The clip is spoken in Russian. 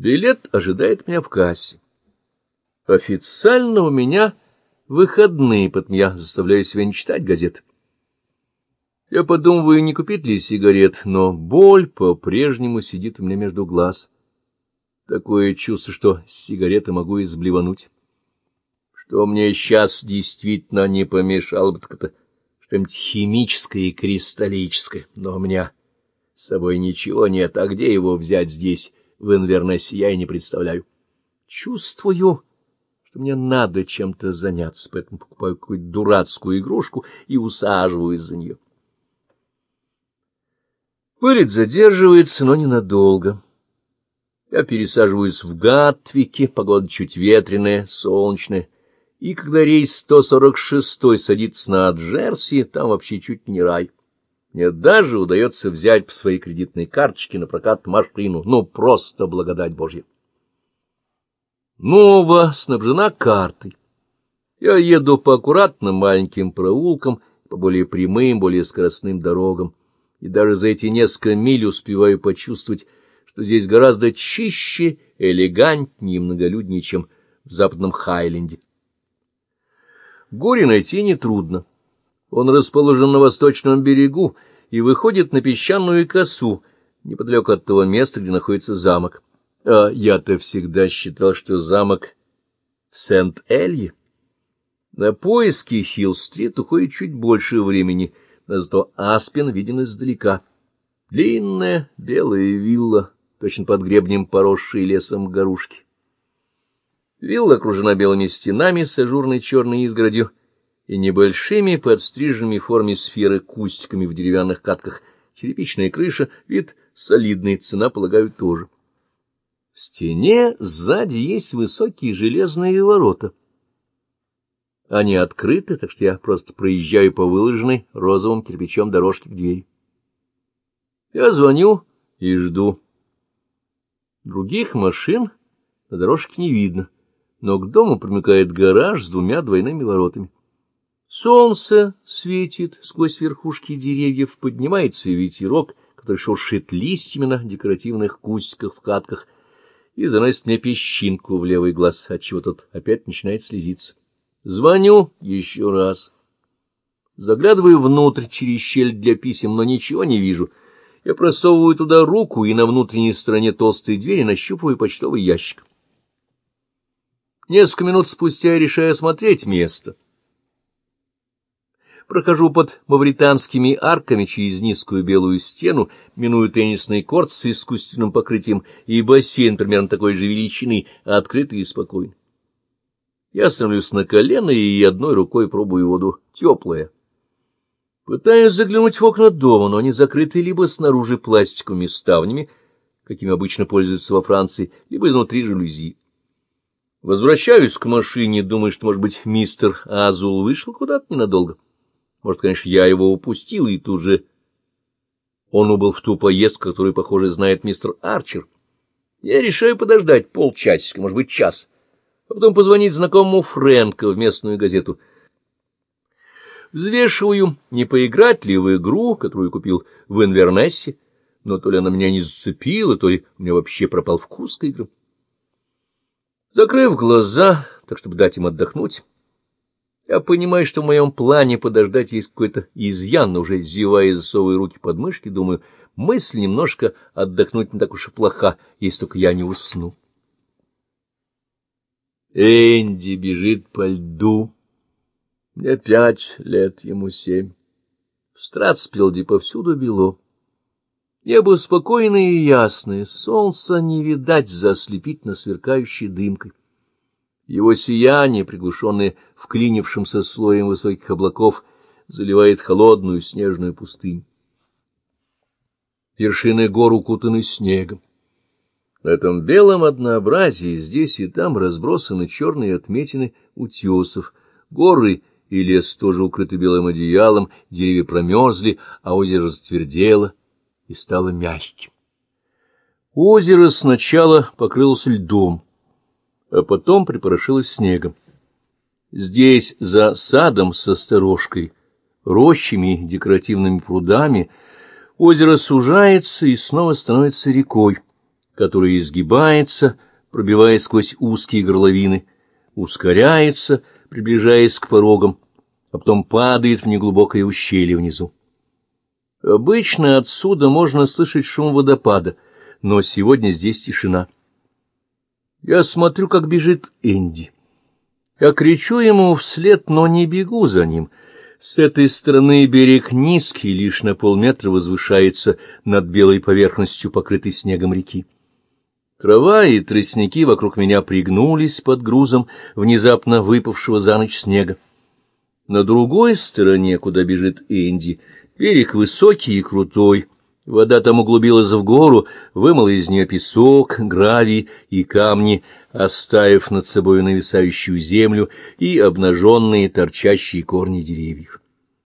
Билет ожидает меня в кассе. Официально у меня выходные, поэтому я заставляю себя не читать газет. Я подумываю, не купить ли сигарет, но боль по-прежнему сидит у меня между глаз. Такое чувство, что сигареты могу изблевануть. Что мне сейчас действительно не помешало бы, так это что-нибудь химическое и кристаллическое. Но у меня с собой ничего нет, а где его взять здесь, в Инвернессе, я и не представляю. Чувствую что мне надо чем-то заняться, поэтому покупаю какую-то дурацкую игрушку и усаживаюсь за нее. Вылет задерживается, но ненадолго. Я пересаживаюсь в Гатвике, погода чуть ветреная, солнечная, и когда рейс 146 садится на Джерси, там вообще чуть не рай. Мне даже удается взять по своей кредитной карточке на прокат машину, ну, просто благодать Божья. Нова снабжена картой. Я еду по аккуратным маленьким проулкам, по более прямым, более скоростным дорогам, и даже за эти несколько миль успеваю почувствовать, что здесь гораздо чище, элегантнее и многолюднее, чем в западном Хайленде. Горе найти нетрудно. Он расположен на восточном берегу и выходит на песчаную косу, неподалеку от того места, где находится замок. А я-то всегда считал, что замок в Сент-Элье. На поиски Хилл-стрит уходит чуть больше времени, но зато Аспен виден издалека. Длинная белая вилла, точно под гребнем поросшей лесом горушки. Вилла окружена белыми стенами с ажурной черной изгородью и небольшими подстриженными в форме сферы кустиками в деревянных катках. Черепичная крыша, вид солидный, цена, полагаю, тоже. В стене сзади есть высокие железные ворота. Они открыты, так что я просто проезжаю по выложенной розовым кирпичом дорожке к двери. Я звоню и жду. Других машин на дорожке не видно, но к дому примыкает гараж с двумя двойными воротами. Солнце светит сквозь верхушки деревьев, поднимается ветерок, который шуршит листьями на декоративных кустиках в катках — и заносит мне песчинку в левый глаз, отчего тот опять начинает слезиться. Звоню еще раз. Заглядываю внутрь через щель для писем, но ничего не вижу. Я просовываю туда руку и на внутренней стороне толстой двери нащупываю почтовый ящик. Несколько минут спустя я решаю осмотреть место — Прохожу под мавританскими арками через низкую белую стену, миную теннисный корт с искусственным покрытием и бассейн примерно такой же величины, открытый и спокойный. Я становлюсь на колено и одной рукой пробую воду теплая. Пытаюсь заглянуть в окна дома, но они закрыты либо снаружи пластиковыми ставнями, какими обычно пользуются во Франции, либо изнутри жалюзи. Возвращаюсь к машине, думаю, что, может быть, мистер Азул вышел куда-то ненадолго. Может, конечно, я его упустил, и тут же он убыл в ту поездку, которую, похоже, знает мистер Арчер. Я решаю подождать полчасика, может быть, час, а потом позвонить знакомому Фрэнка в местную газету. Взвешиваю, не поиграть ли в игру, которую купил в Инвернессе, но то ли она меня не зацепила, то ли у меня вообще пропал вкус к играм. Закрыв глаза, так чтобы дать им отдохнуть, я понимаю, что в моем плане подождать есть какой-то изъян, но уже зевая и засовывая руки под мышки, думаю, мысль немножко отдохнуть не так уж и плоха, если только я не усну. Энди бежит по льду. Мне пять лет, ему семь. В Стратспилде повсюду бело. Небо спокойное и ясное, солнца не видать за ослепительно сверкающей дымкой. Его сияние, приглушенное вклинившимся слоем высоких облаков, заливает холодную снежную пустыню. Вершины гор укутаны снегом. На этом белом однообразии здесь и там разбросаны черные отметины утесов. Горы и лес тоже укрыты белым одеялом, деревья промерзли, а озеро затвердело и стало мягким. Озеро сначала покрылось льдом, а потом припорошилось снегом. Здесь, за садом со сторожкой, рощами, декоративными прудами, озеро сужается и снова становится рекой, которая изгибается, пробиваясь сквозь узкие горловины, ускоряется, приближаясь к порогам, а потом падает в неглубокое ущелье внизу. Обычно отсюда можно слышать шум водопада, но сегодня здесь тишина. Я смотрю, как бежит Энди. Я кричу ему вслед, но не бегу за ним. С этой стороны берег низкий, лишь на полметра возвышается над белой поверхностью, покрытой снегом реки. Трава и тростники вокруг меня пригнулись под грузом внезапно выпавшего за ночь снега. На другой стороне, куда бежит Энди, берег высокий и крутой. Вода там углубилась в гору, вымыла из нее песок, гравий и камни, оставив над собой нависающую землю и обнаженные торчащие корни деревьев.